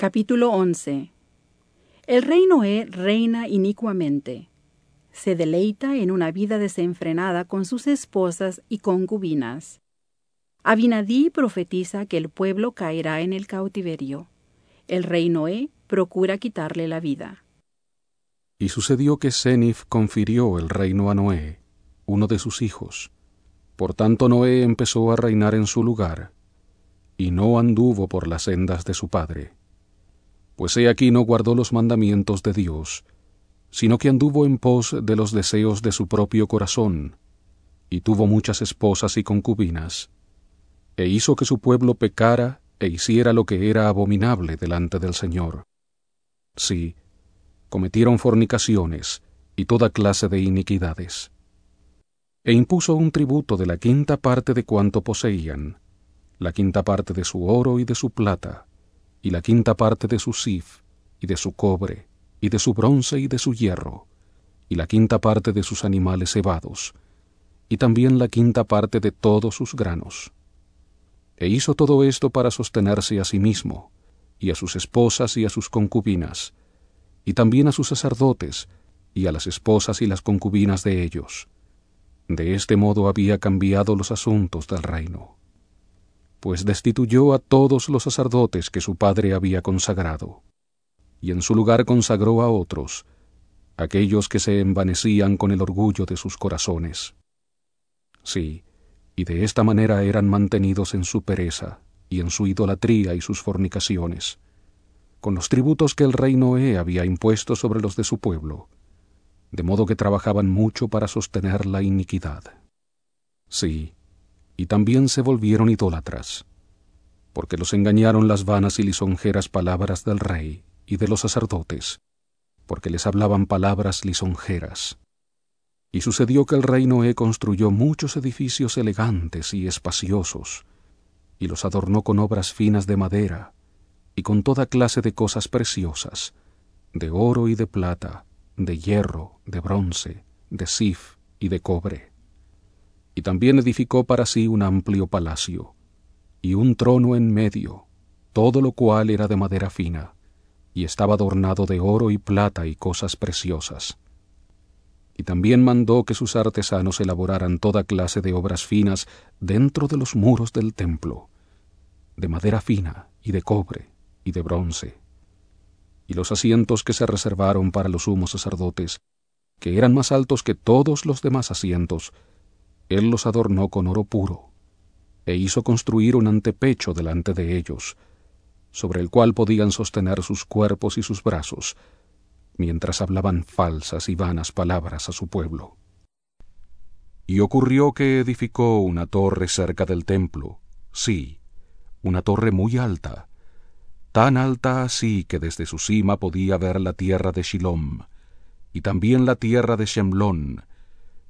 Capítulo 11 El rey Noé reina inicuamente. Se deleita en una vida desenfrenada con sus esposas y concubinas. Abinadí profetiza que el pueblo caerá en el cautiverio. El rey Noé procura quitarle la vida. Y sucedió que Senif confirió el reino a Noé, uno de sus hijos. Por tanto Noé empezó a reinar en su lugar, y no anduvo por las sendas de su padre pues he aquí no guardó los mandamientos de Dios, sino que anduvo en pos de los deseos de su propio corazón, y tuvo muchas esposas y concubinas, e hizo que su pueblo pecara e hiciera lo que era abominable delante del Señor. Sí, cometieron fornicaciones y toda clase de iniquidades. E impuso un tributo de la quinta parte de cuanto poseían, la quinta parte de su oro y de su plata, y la quinta parte de su sif, y de su cobre, y de su bronce y de su hierro, y la quinta parte de sus animales cebados, y también la quinta parte de todos sus granos. E hizo todo esto para sostenerse a sí mismo, y a sus esposas y a sus concubinas, y también a sus sacerdotes, y a las esposas y las concubinas de ellos. De este modo había cambiado los asuntos del reino pues destituyó a todos los sacerdotes que su padre había consagrado, y en su lugar consagró a otros, aquellos que se envanecían con el orgullo de sus corazones. Sí, y de esta manera eran mantenidos en su pereza, y en su idolatría y sus fornicaciones, con los tributos que el rey Noé había impuesto sobre los de su pueblo, de modo que trabajaban mucho para sostener la iniquidad. Sí, y también se volvieron idólatras, porque los engañaron las vanas y lisonjeras palabras del rey y de los sacerdotes, porque les hablaban palabras lisonjeras. Y sucedió que el rey Noé construyó muchos edificios elegantes y espaciosos, y los adornó con obras finas de madera, y con toda clase de cosas preciosas, de oro y de plata, de hierro, de bronce, de sif y de cobre y también edificó para sí un amplio palacio, y un trono en medio, todo lo cual era de madera fina, y estaba adornado de oro y plata y cosas preciosas. Y también mandó que sus artesanos elaboraran toda clase de obras finas dentro de los muros del templo, de madera fina y de cobre y de bronce. Y los asientos que se reservaron para los sumos sacerdotes, que eran más altos que todos los demás asientos, él los adornó con oro puro, e hizo construir un antepecho delante de ellos, sobre el cual podían sostener sus cuerpos y sus brazos, mientras hablaban falsas y vanas palabras a su pueblo. Y ocurrió que edificó una torre cerca del templo, sí, una torre muy alta, tan alta así que desde su cima podía ver la tierra de Shilom, y también la tierra de Shemlón,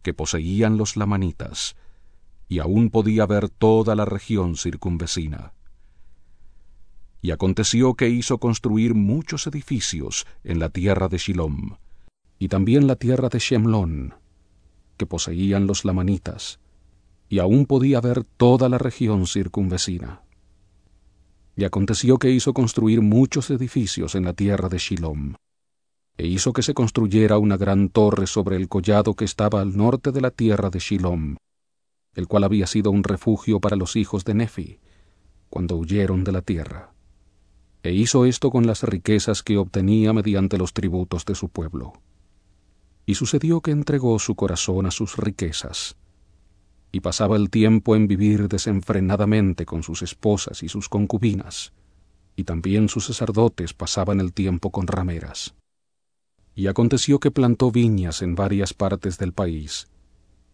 que poseían los lamanitas, y aún podía ver toda la región circunvecina. Y aconteció que hizo construir muchos edificios en la tierra de Shilom, y también la tierra de Shemlón, que poseían los lamanitas, y aún podía ver toda la región circunvecina. Y aconteció que hizo construir muchos edificios en la tierra de Shilom, e hizo que se construyera una gran torre sobre el collado que estaba al norte de la tierra de Shilom, el cual había sido un refugio para los hijos de Nefi, cuando huyeron de la tierra. E hizo esto con las riquezas que obtenía mediante los tributos de su pueblo. Y sucedió que entregó su corazón a sus riquezas, y pasaba el tiempo en vivir desenfrenadamente con sus esposas y sus concubinas, y también sus sacerdotes pasaban el tiempo con rameras. Y aconteció que plantó viñas en varias partes del país,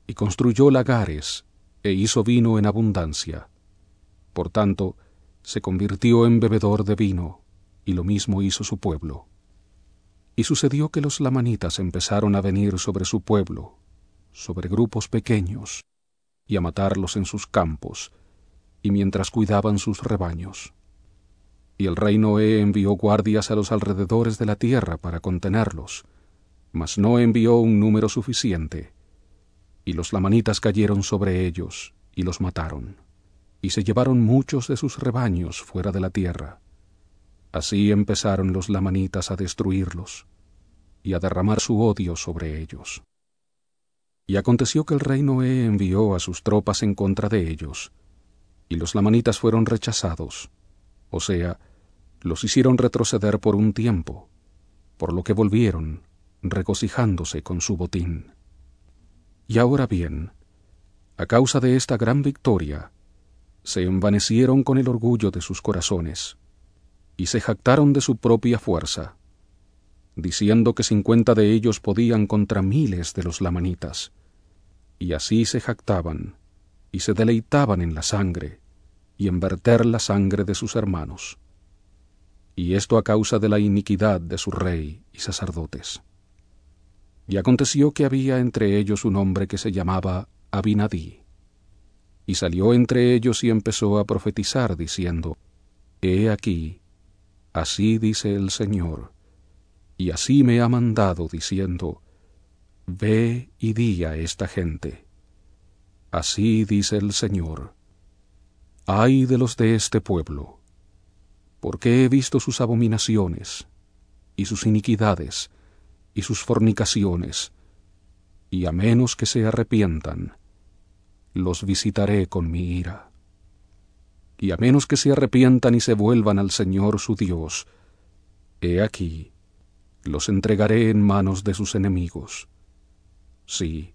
y construyó lagares, e hizo vino en abundancia. Por tanto, se convirtió en bebedor de vino, y lo mismo hizo su pueblo. Y sucedió que los lamanitas empezaron a venir sobre su pueblo, sobre grupos pequeños, y a matarlos en sus campos, y mientras cuidaban sus rebaños. Y el rey Noé envió guardias a los alrededores de la tierra para contenerlos, mas no envió un número suficiente. Y los lamanitas cayeron sobre ellos y los mataron, y se llevaron muchos de sus rebaños fuera de la tierra. Así empezaron los lamanitas a destruirlos y a derramar su odio sobre ellos. Y aconteció que el rey Noé envió a sus tropas en contra de ellos, y los lamanitas fueron rechazados, o sea, los hicieron retroceder por un tiempo, por lo que volvieron, regocijándose con su botín. Y ahora bien, a causa de esta gran victoria, se envanecieron con el orgullo de sus corazones, y se jactaron de su propia fuerza, diciendo que cincuenta de ellos podían contra miles de los lamanitas, y así se jactaban, y se deleitaban en la sangre, y en verter la sangre de sus hermanos. Y esto a causa de la iniquidad de su rey y sacerdotes. Y aconteció que había entre ellos un hombre que se llamaba Abinadí, y salió entre ellos y empezó a profetizar, diciendo, He aquí, así dice el Señor, y así me ha mandado, diciendo, Ve y di a esta gente. Así dice el Señor, ay de los de este pueblo, porque he visto sus abominaciones, y sus iniquidades, y sus fornicaciones, y a menos que se arrepientan, los visitaré con mi ira. Y a menos que se arrepientan y se vuelvan al Señor su Dios, he aquí, los entregaré en manos de sus enemigos. Sí,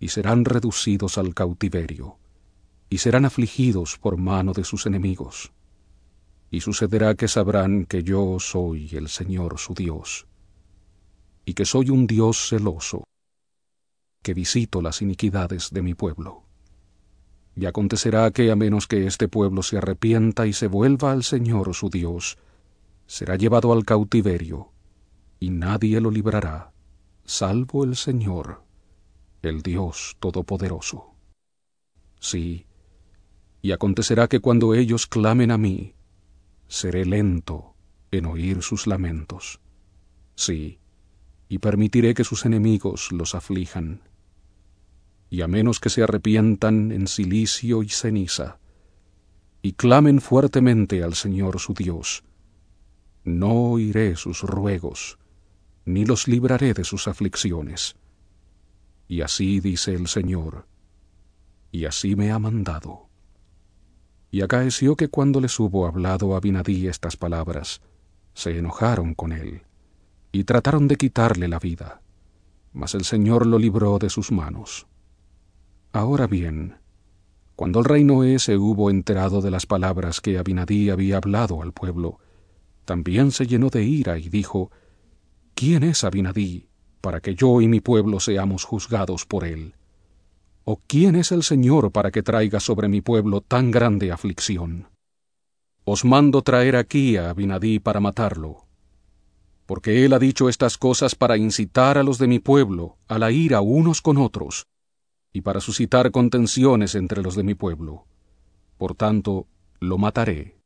y serán reducidos al cautiverio, y serán afligidos por mano de sus enemigos. Y sucederá que sabrán que yo soy el Señor su Dios, y que soy un Dios celoso, que visito las iniquidades de mi pueblo. Y acontecerá que a menos que este pueblo se arrepienta y se vuelva al Señor su Dios, será llevado al cautiverio, y nadie lo librará, salvo el Señor, el Dios Todopoderoso. Sí, y acontecerá que cuando ellos clamen a mí, seré lento en oír sus lamentos. Sí, y permitiré que sus enemigos los aflijan y a menos que se arrepientan en silicio y ceniza, y clamen fuertemente al Señor su Dios, no oiré sus ruegos, ni los libraré de sus aflicciones. Y así dice el Señor, y así me ha mandado. Y acaeció que cuando les hubo hablado a estas palabras, se enojaron con él, y trataron de quitarle la vida, mas el Señor lo libró de sus manos. Ahora bien, cuando el rey Noé se hubo enterado de las palabras que Abinadí había hablado al pueblo, también se llenó de ira y dijo, ¿Quién es Abinadí para que yo y mi pueblo seamos juzgados por él? ¿O quién es el Señor para que traiga sobre mi pueblo tan grande aflicción? Os mando traer aquí a Abinadí para matarlo, porque él ha dicho estas cosas para incitar a los de mi pueblo a la ira unos con otros, y para suscitar contenciones entre los de mi pueblo. Por tanto, lo mataré.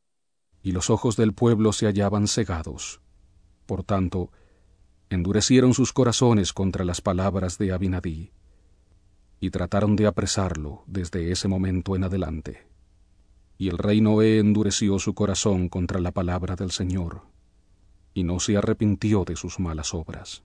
Y los ojos del pueblo se hallaban cegados. Por tanto, endurecieron sus corazones contra las palabras de Abinadí, y trataron de apresarlo desde ese momento en adelante. Y el rey Noé endureció su corazón contra la palabra del Señor, y no se arrepintió de sus malas obras.